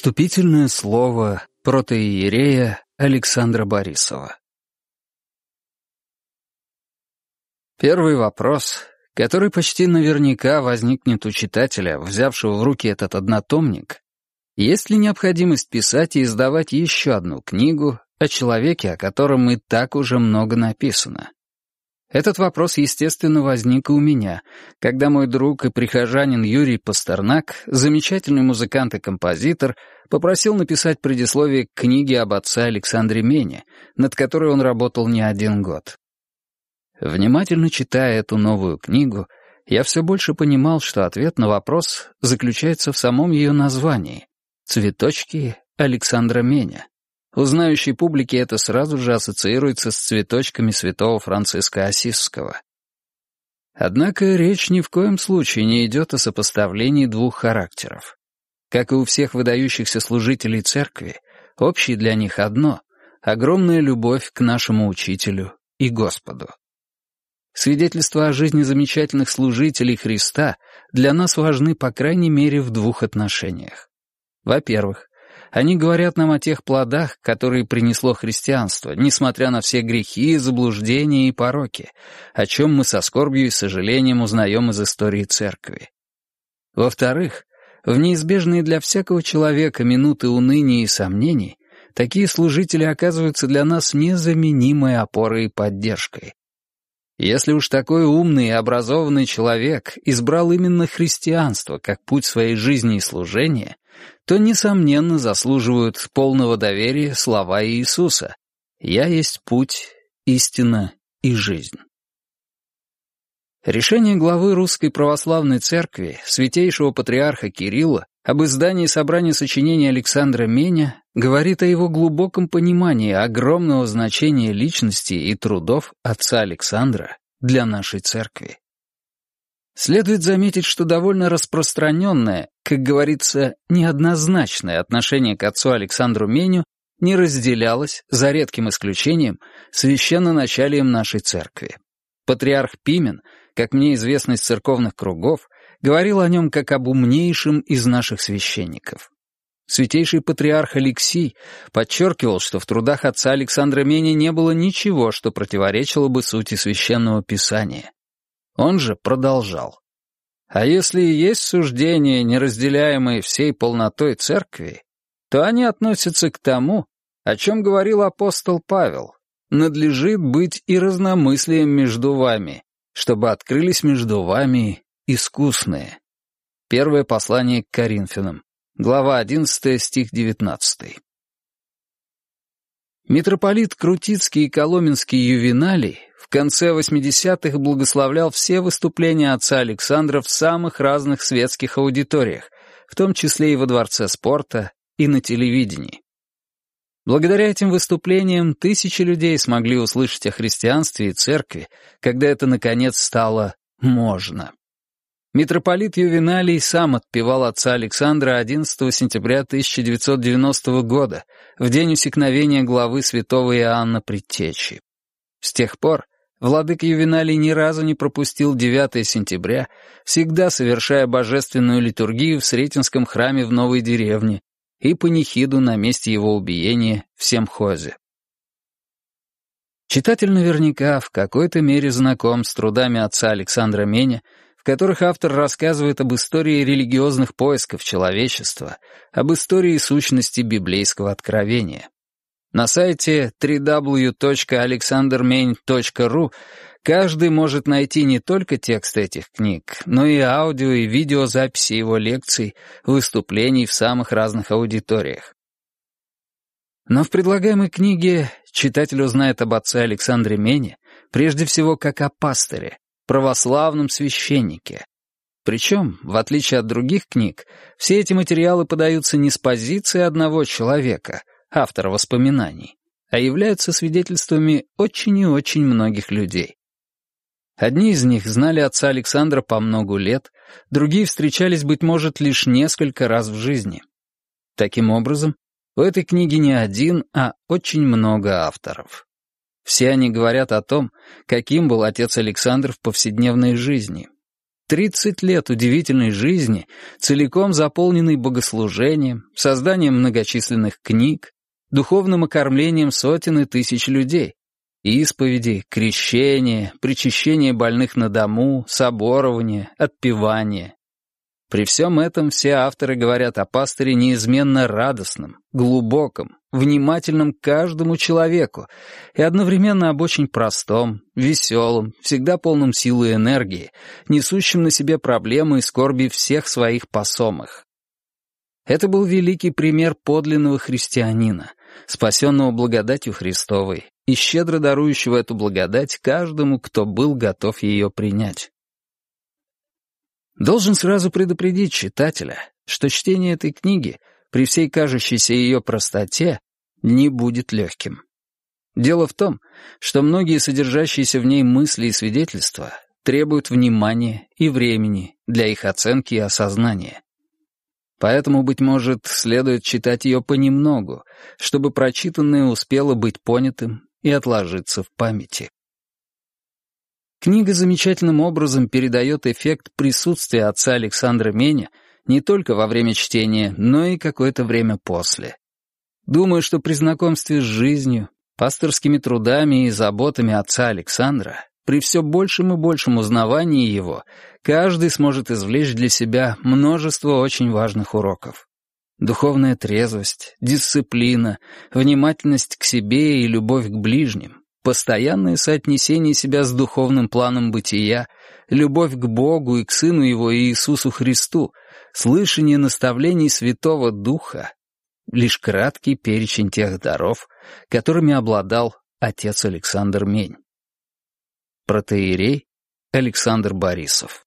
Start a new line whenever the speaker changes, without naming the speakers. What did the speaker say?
Вступительное слово протоиерея Александра Борисова Первый вопрос, который почти наверняка возникнет у читателя, взявшего в руки этот однотомник, есть ли необходимость писать и издавать еще одну книгу о человеке, о котором и так уже много написано? Этот вопрос, естественно, возник и у меня, когда мой друг и прихожанин Юрий Пастернак, замечательный музыкант и композитор, попросил написать предисловие к книге об отце Александре Мене, над которой он работал не один год. Внимательно читая эту новую книгу, я все больше понимал, что ответ на вопрос заключается в самом ее названии «Цветочки Александра Меня». У публики это сразу же ассоциируется с цветочками святого Франциска Осисского. Однако речь ни в коем случае не идет о сопоставлении двух характеров. Как и у всех выдающихся служителей церкви, общее для них одно — огромная любовь к нашему учителю и Господу. Свидетельства о жизни замечательных служителей Христа для нас важны по крайней мере в двух отношениях. Во-первых, они говорят нам о тех плодах, которые принесло христианство, несмотря на все грехи, заблуждения и пороки, о чем мы со скорбью и сожалением узнаем из истории церкви. Во-вторых, в неизбежные для всякого человека минуты уныния и сомнений такие служители оказываются для нас незаменимой опорой и поддержкой. Если уж такой умный и образованный человек избрал именно христианство как путь своей жизни и служения, то, несомненно, заслуживают полного доверия слова Иисуса «Я есть путь, истина и жизнь». Решение главы Русской Православной Церкви, святейшего патриарха Кирилла, об издании собрания сочинений Александра Меня говорит о его глубоком понимании огромного значения личности и трудов отца Александра для нашей церкви. Следует заметить, что довольно распространенное, как говорится, неоднозначное отношение к отцу Александру Меню не разделялось, за редким исключением, священноначалием нашей церкви. Патриарх Пимен, как мне известно из церковных кругов, говорил о нем как об умнейшем из наших священников. Святейший патриарх Алексий подчеркивал, что в трудах отца Александра Меня не было ничего, что противоречило бы сути священного писания. Он же продолжал. А если и есть суждения, неразделяемые всей полнотой церкви, то они относятся к тому, о чем говорил апостол Павел. Надлежит быть и разномыслием между вами, чтобы открылись между вами искусные. Первое послание к Коринфянам, глава 11, стих 19. Митрополит Крутицкий и Коломенский Ювеналий конце 80-х благословлял все выступления отца Александра в самых разных светских аудиториях, в том числе и во Дворце спорта, и на телевидении. Благодаря этим выступлениям тысячи людей смогли услышать о христианстве и церкви, когда это, наконец, стало можно. Митрополит Ювеналий сам отпевал отца Александра 11 сентября 1990 года, в день усекновения главы святого Иоанна Предтечи. С тех пор Владыка Ювеналий ни разу не пропустил 9 сентября, всегда совершая божественную литургию в Сретенском храме в Новой деревне и панихиду на месте его убиения в Семхозе. Читатель наверняка в какой-то мере знаком с трудами отца Александра Меня, в которых автор рассказывает об истории религиозных поисков человечества, об истории сущности библейского откровения. На сайте www.alexandermain.ru каждый может найти не только текст этих книг, но и аудио и видеозаписи его лекций, выступлений в самых разных аудиториях. Но в предлагаемой книге читатель узнает об отце Александре Мене прежде всего как о пастыре, православном священнике. Причем, в отличие от других книг, все эти материалы подаются не с позиции одного человека, автора воспоминаний, а являются свидетельствами очень и очень многих людей. Одни из них знали отца Александра по многу лет, другие встречались, быть может, лишь несколько раз в жизни. Таким образом, у этой книги не один, а очень много авторов. Все они говорят о том, каким был отец Александр в повседневной жизни. Тридцать лет удивительной жизни, целиком заполненной богослужением, созданием многочисленных книг, духовным окормлением сотен и тысяч людей, исповеди, крещение, причащение больных на дому, соборование, отпевание, при всем этом все авторы говорят о пастыре неизменно радостном, глубоком, внимательном к каждому человеку и одновременно об очень простом, веселом, всегда полном силы и энергии, несущем на себе проблемы и скорби всех своих посомых. Это был великий пример подлинного христианина, спасенного благодатью Христовой и щедро дарующего эту благодать каждому, кто был готов ее принять. Должен сразу предупредить читателя, что чтение этой книги, при всей кажущейся ее простоте, не будет легким. Дело в том, что многие содержащиеся в ней мысли и свидетельства требуют внимания и времени для их оценки и осознания. Поэтому, быть может, следует читать ее понемногу, чтобы прочитанное успело быть понятым и отложиться в памяти. Книга замечательным образом передает эффект присутствия отца Александра Меня не только во время чтения, но и какое-то время после. Думаю, что при знакомстве с жизнью, пасторскими трудами и заботами отца Александра, при все большем и большем узнавании его, каждый сможет извлечь для себя множество очень важных уроков. Духовная трезвость, дисциплина, внимательность к себе и любовь к ближним, Постоянное соотнесение себя с духовным планом бытия, любовь к Богу и к Сыну Его Иисусу Христу, слышание наставлений Святого Духа — лишь краткий перечень тех даров, которыми обладал отец Александр Мень. Протеерей Александр Борисов